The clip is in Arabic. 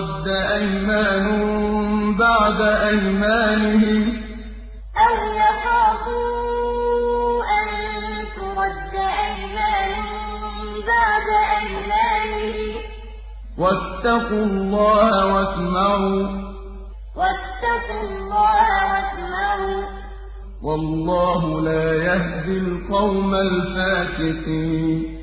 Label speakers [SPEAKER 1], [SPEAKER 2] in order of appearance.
[SPEAKER 1] تُرَدَّ أَيْمَانٌ بَعْدَ أَيْمَانِهِمْ ۗ. وَاتَّقُوا اللَّهَ وَاسْمَعُوا ۗ أَوْ يَخَافُوا أَن تُرَدَّ أَيْمَانٌ بَعْدَ أَيْمَانِهِمْ ۗ؟ وَاتَّقُوا اللَّهَ وَاسْمَعُوا ۗ. وَاللَّهُ لَا يَهْدِي الْقَوْمَ الْفَاسِقِينَ.